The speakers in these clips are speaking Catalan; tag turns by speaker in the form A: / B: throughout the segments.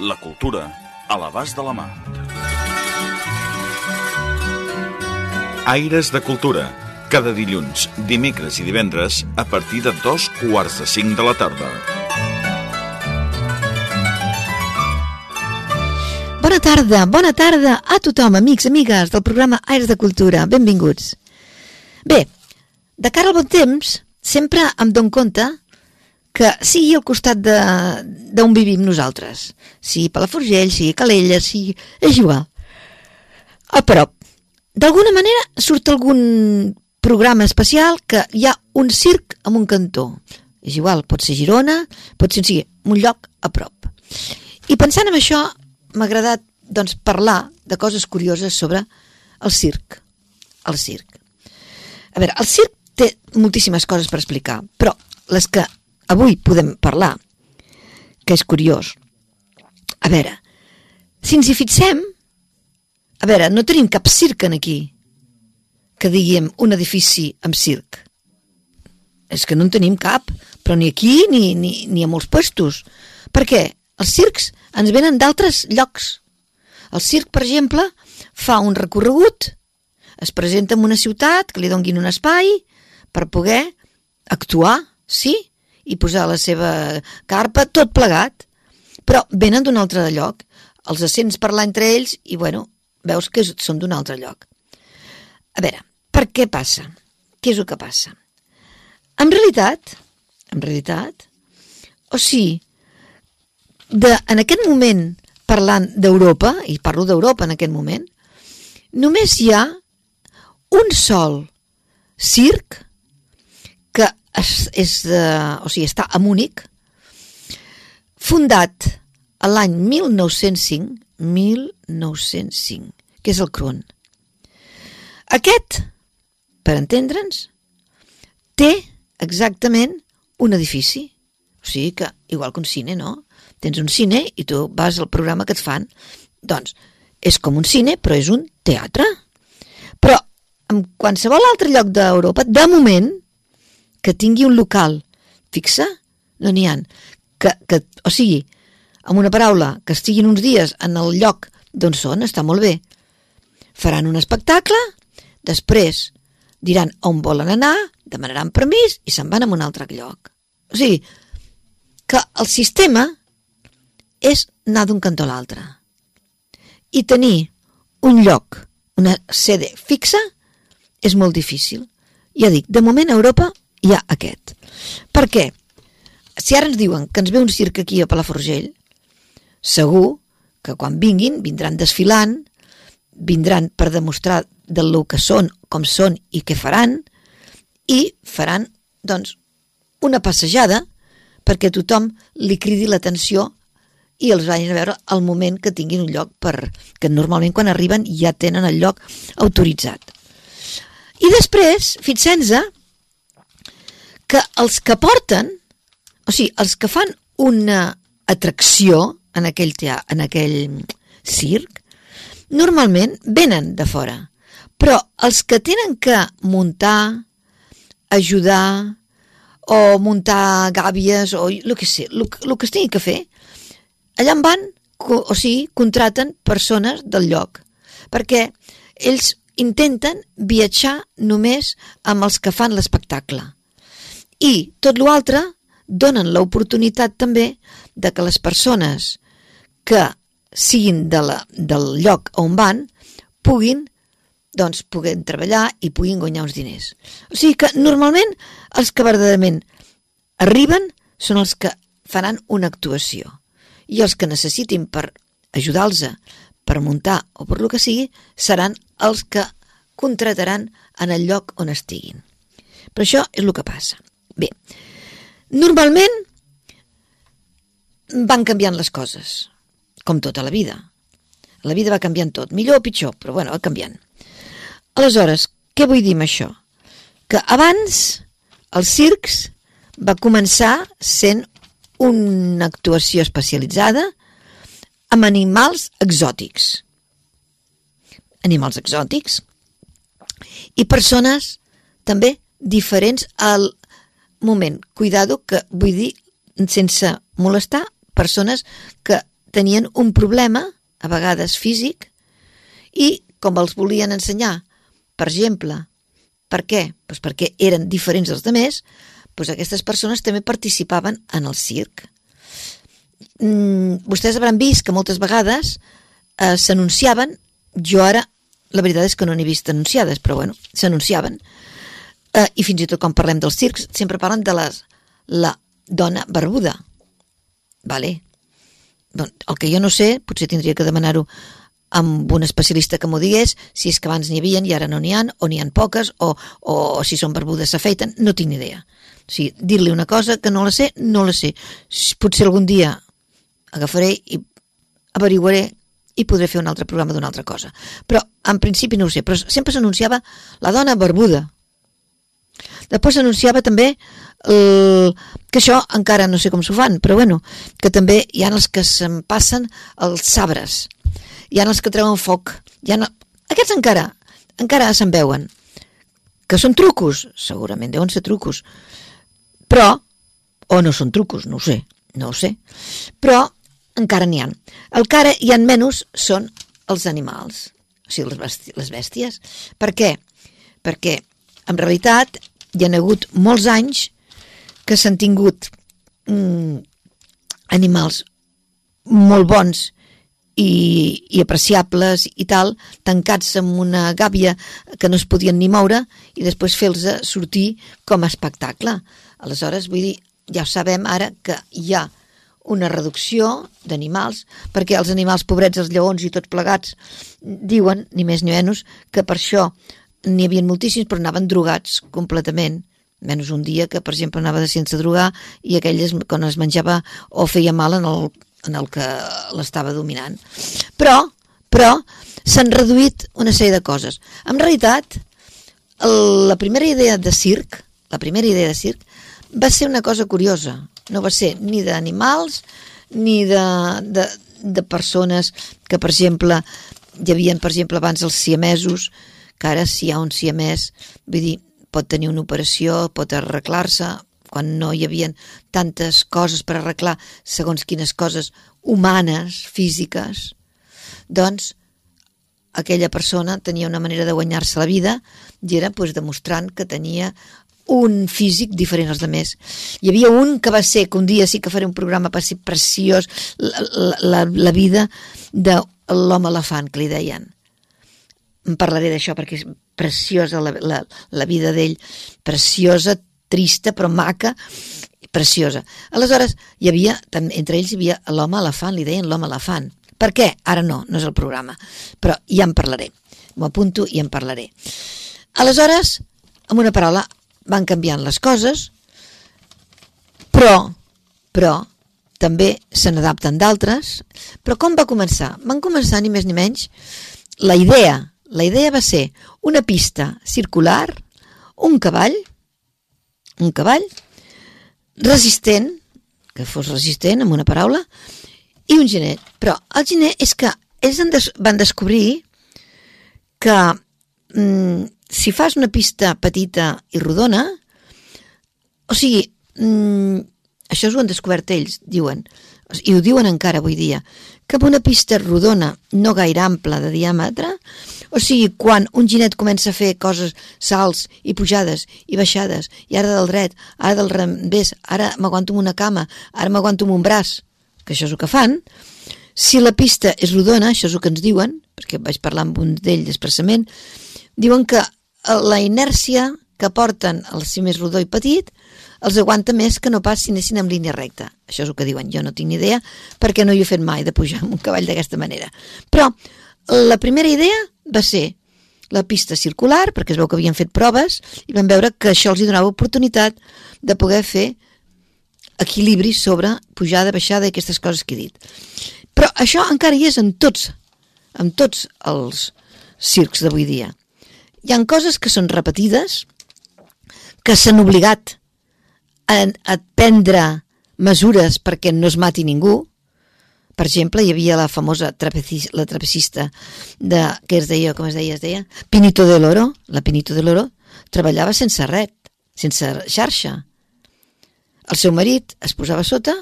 A: La cultura a l'abast de la mà. Aires de Cultura. Cada dilluns, dimecres i divendres a partir de dos quarts de cinc de la tarda.
B: Bona tarda, bona tarda a tothom, amics, amigues del programa Aires de Cultura. Benvinguts. Bé, de cara al bon temps, sempre em dono compte que sigui al costat d'on vivim nosaltres, sigui Palafrugell, sigui Calella, sigui... és igual. A prop. D'alguna manera surt algun programa especial que hi ha un circ en un cantó. És igual, pot ser Girona, pot ser sigui, un lloc a prop. I pensant en això, m'ha agradat doncs, parlar de coses curioses sobre el circ. El circ. A veure, el circ té moltíssimes coses per explicar, però les que avui podem parlar, que és curiós. A veure, si ens hi fixem, a veure, no tenim cap circ en aquí que diguem un edifici amb circ. És que no en tenim cap, però ni aquí ni, ni, ni a molts puestos. Per què? Els circs ens venen d'altres llocs. El circ, per exemple, fa un recorregut, es presenta en una ciutat, que li donguin un espai per poder actuar, sí, i posar la seva carpa, tot plegat. Però venen d'un altre lloc. Els sents parlar entre ells i, bueno, veus que són d'un altre lloc. A veure, per què passa? Què és el que passa? En realitat, en realitat, o sigui, de, en aquest moment, parlant d'Europa, i parlo d'Europa en aquest moment, només hi ha un sol circ és, és de, o sigui, està a Múnich, fundat a l'any 1905, 1905, que és el Kron. Aquest, per entendre'ns, té exactament un edifici. O sigui que, igual que un cine, no? Tens un cine i tu vas al programa que et fan. Doncs, és com un cine, però és un teatre. Però, en qualsevol altre lloc d'Europa, de moment, que tingui un local fixa, no n'hi ha. Que, que, o sigui, amb una paraula, que estiguin uns dies en el lloc d'on són, està molt bé. Faran un espectacle, després diran on volen anar, demanaran permís i se'n van a un altre lloc. O sigui, que el sistema és anar d'un cantó a l'altre. I tenir un lloc, una sede fixa, és molt difícil. Ja dic, de moment a Europa hi ha aquest. Per què? Si ara ens diuen que ens ve un circ aquí a Palaforgell, segur que quan vinguin vindran desfilant, vindran per demostrar del que són, com són i què faran, i faran, doncs, una passejada perquè tothom li cridi l'atenció i els vagin a veure al moment que tinguin un lloc per, que normalment quan arriben ja tenen el lloc autoritzat. I després, fixem-nos que els que porten, o sigui, els que fan una atracció en aquell, en aquell circ, normalment venen de fora. Però els que tenen que muntar, ajudar, o muntar gàbies, o el que sé, el, el que es tingui que fer, allà en van, o sigui, contraten persones del lloc, perquè ells intenten viatjar només amb els que fan l'espectacle. I tot l'altre donen l'oportunitat també de que les persones que siguin de la, del lloc on van puguin doncs puguin treballar i puguin guanyar uns diners. O sigui que normalment els que verdaderament arriben són els que faran una actuació i els que necessitin per ajudar-los per muntar o per lo que sigui seran els que contrataran en el lloc on estiguin. Però això és el que passa. Bé, normalment van canviant les coses. com tota la vida. La vida va canviant tot, millor o pitjor, però bueno, va canviant. Aleshores, què vull dir amb això? Que abans els circs va començar sent una actuació especialitzada amb animals exòtics. Animals exòtics i persones també diferents al moment. Cuidado que vull dir sense molestar persones que tenien un problema, a vegades físic, i com els volien ensenyar, per exemple, per què? Pues perquè eren diferents dels demés, doncs aquestes persones també participaven en el circ. Mm, vostès hauran vist que moltes vegades eh, s'anunciaven, jo ara la veritat és que no n'he vist anunciades, però bueno, s'anunciaven, i fins i tot quan parlem dels circs sempre parlen de les, la dona barbuda. Vale. Doncs el que jo no sé, potser tindria que demanar-ho amb un especialista que m'ho digués, si és que abans n'hi havia i ara no n'hi han, o n'hi han poques, o, o, o si són barbudes s'afeiten, no tinc idea. O sigui, dir-li una cosa que no la sé, no la sé. Potser algun dia agafaré i averiguaré i podré fer un altre programa d'una altra cosa. Però en principi no ho sé, però sempre s'anunciava la dona barbuda. Després s'anunciava també el, que això encara no sé com s'ho fan, però bueno, que també hi ha els que se'n passen els sabres, hi ha els que treuen foc, hi ha... aquests encara, encara se'n veuen, que són trucos, segurament deuen ser trucos, però, o no són trucos, no ho sé, no ho sé, però encara n'hi ha. El que ara hi ha menys són els animals, o sigui, les bèsties. Per què? Perquè, en realitat, hi ha hagut molts anys que s'han tingut mm, animals molt bons i, i apreciables i tal, tancats en una gàbia que no es podien ni moure i després fer-los sortir com a espectacle. Aleshores, vull dir, ja ho sabem ara que hi ha una reducció d'animals, perquè els animals pobrets, els lleons i tots plegats, diuen, ni més ni menys, que per això n'hi havia moltíssims, però anaven drogats completament menys un dia que, per exemple, anava de sense drogar i aquell, es, quan es menjava o feia mal en el, en el que l'estava dominant. Però, però, s'han reduït una sèrie de coses. En realitat, el, la primera idea de circ, la primera idea de circ, va ser una cosa curiosa. No va ser ni d'animals, ni de, de, de persones que, per exemple, hi havia, per exemple, abans els siamesos, que ara si hi ha un siamès, vull dir, pot tenir una operació, pot arreglar-se, quan no hi havia tantes coses per arreglar segons quines coses humanes, físiques, doncs aquella persona tenia una manera de guanyar-se la vida i era pues, demostrant que tenia un físic diferent als altres. Hi havia un que va ser, que un dia sí que faré un programa per ser preciós, la, la, la vida de l'home elefant, que li deien en parlaré d'això perquè és preciosa la, la, la vida d'ell, preciosa, trista però maca, preciosa. Aleshores, hi havia, entre ells hi havia l'home elefant, li deien l'home elefant. Per què? Ara no, no és el programa, però ja en parlaré. M'ho apunto i en parlaré. Aleshores, amb una paraula, van canviant les coses, però, però, també se n'adapten d'altres. Però com va començar? Van començar ni més ni menys la idea la idea va ser una pista circular, un cavall, un cavall resistent, que fos resistent amb una paraula, i un genet. Però el genet és que ells van descobrir que mm, si fas una pista petita i rodona, o sigui, mm, això ho han descobert ells, diuen, i ho diuen encara avui dia, que amb una pista rodona no gaire ampla de diàmetre, o sigui, quan un ginet comença a fer coses, salts i pujades i baixades, i ara del dret, ara del revés, ara m'aguanto amb una cama, ara m'aguanto amb un braç, que això és el que fan, si la pista és rodona, això és el que ens diuen, perquè vaig parlar amb un d'ells expressament, diuen que la inèrcia que porten el si més rodó i petit els aguanta més que no pas si anessin en línia recta. Això és el que diuen, jo no tinc ni idea perquè no hi he fet mai de pujar amb un cavall d'aquesta manera. Però la primera idea va ser la pista circular, perquè es veu que havien fet proves i van veure que això els hi donava oportunitat de poder fer equilibri sobre pujada, baixada i aquestes coses que he dit. Però això encara hi és en tots, en tots els circs d'avui dia. Hi han coses que són repetides, que s'han obligat a, a prendre mesures perquè no es mati ningú. Per exemple, hi havia la famosa trapecis, la trapecista de, que es deia, com es deia, es deia? Pinito de l'Oro. La Pinito de l'Oro treballava sense red, sense xarxa. El seu marit es posava sota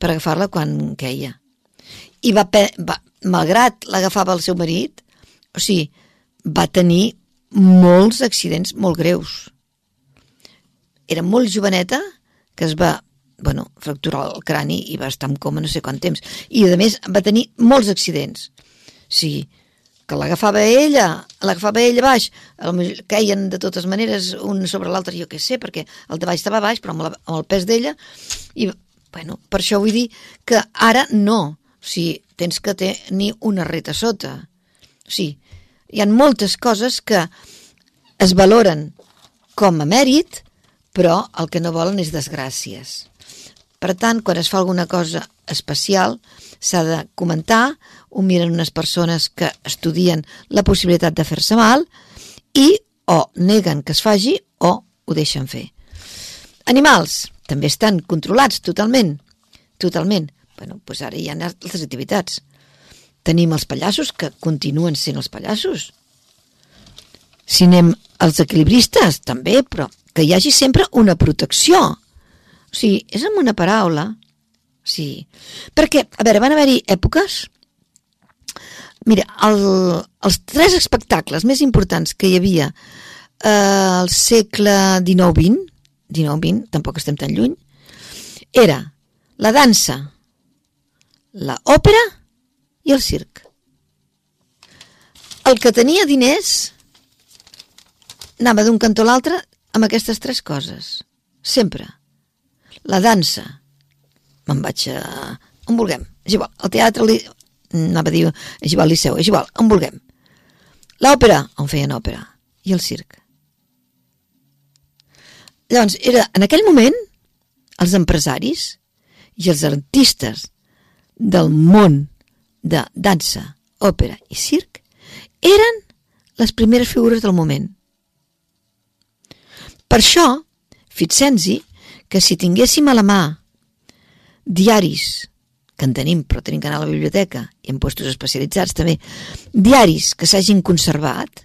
B: per agafar-la quan queia. I va, va malgrat l'agafava el seu marit, o sigui, va tenir molts accidents molt greus. Era molt joveneta que es va bueno, fracturar el crani i va estar en coma no sé quant temps. I, a més, va tenir molts accidents. Sí, que l'agafava ella, l'agafava ella baix, caien de totes maneres un sobre l'altre, jo què sé, perquè el de baix estava baix, però amb, la, amb el pes d'ella, i, bueno, per això vull dir que ara no, o sigui, tens que tenir una reta sota. O sigui, hi ha moltes coses que es valoren com a mèrit, però el que no volen és desgràcies. Per tant, quan es fa alguna cosa especial, s'ha de comentar, ho miren unes persones que estudien la possibilitat de fer-se mal i o neguen que es faci o ho deixen fer. Animals també estan controlats totalment, totalment. Bueno, doncs ara hi ha altres activitats. Tenim els pallassos que continuen sent els pallassos. Si anem als equilibristes, també, però que hi hagi sempre una protecció o sigui, és amb una paraula. Sí. Perquè, a veure, van haver-hi èpoques... Mira, el, els tres espectacles més importants que hi havia eh, al segle XIX-XX, XIX-XX, tampoc estem tan lluny, era la dansa, la òpera i el circ. El que tenia diners anava d'un cantó a l'altre amb aquestes tres coses. Sempre. La dansa. Me'n vaig a... On vulguem. És igual. El teatre... Li... Anava a dir... És igual, Liceu. És igual. On vulguem. L'òpera. On feien òpera. I el circ. Llavors, era en aquell moment els empresaris i els artistes del món de dansa, òpera i circ eren les primeres figures del moment. Per això, Fitzenzi que si tinguéssim a la mà diaris, que en tenim, però tenim que anar a la biblioteca, i en puestos especialitzats també, diaris que s'hagin conservat,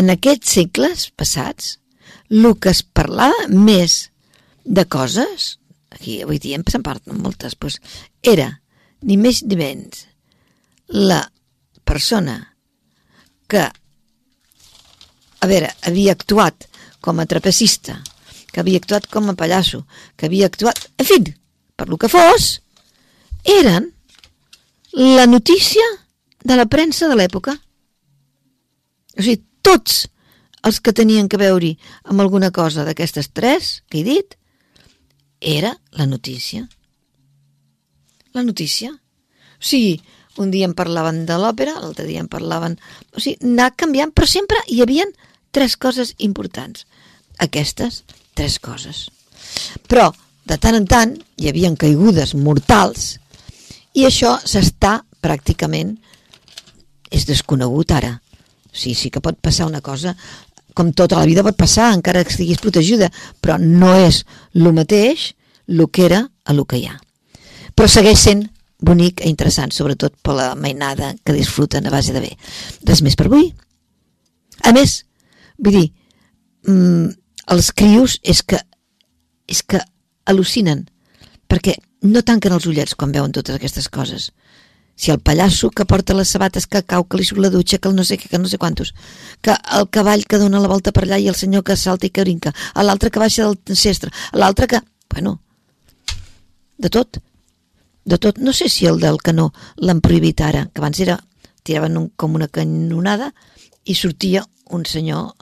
B: en aquests segles passats, el que es parlava més de coses, aquí avui dia se'n parlen moltes, doncs, era ni més ni menys la persona que, a veure, havia actuat com a trapecista que havia actuat com a pallasso, que havia actuat... En fi, per lo que fos, eren la notícia de la premsa de l'època. O sigui, tots els que tenien que veure amb alguna cosa d'aquestes tres que he dit, era la notícia. La notícia. O sigui, un dia en parlaven de l'òpera, l'altre dia en parlaven... O sigui, anar canviant, però sempre hi havien tres coses importants. Aquestes tres coses. Però, de tant en tant, hi havien caigudes mortals i això s'està pràcticament és desconegut ara. Sí, sí que pot passar una cosa, com tota la vida pot passar, encara que estiguis protegida, però no és el mateix el que era a el que hi ha. Però segueix sent bonic i interessant, sobretot per la mainada que disfruten a base de bé. Res més per avui. A més, vull dir, mmm, els crios és que, és que al·lucinen, perquè no tanquen els ullets quan veuen totes aquestes coses. Si el pallasso que porta les sabates que cau, que li surt la dutxa, que el no sé què, que no sé quantos, que el cavall que dona la volta per allà i el senyor que salta i que brinca, l'altre que baixa del cestre, l'altre que... Bueno, de tot. De tot. No sé si el del canó l'han prohibit ara, que abans era... tiraven un, com una canonada i sortia un senyor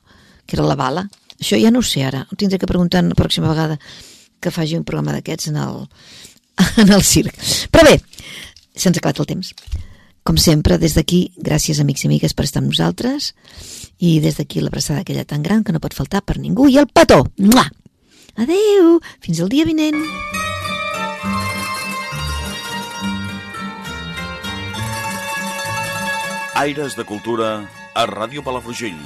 B: que era la bala això ja no ho sé ara, ho tindré que preguntar la pròxima vegada que faci un programa d'aquests en, el, en el circ. Però bé, se'ns ha acabat el temps. Com sempre, des d'aquí, gràcies amics i amigues per estar amb nosaltres i des d'aquí l'abraçada aquella tan gran que no pot faltar per ningú i el petó. Mua! Adeu! Fins al dia vinent!
C: Aires de Cultura a Ràdio Palafrugell.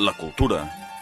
C: La cultura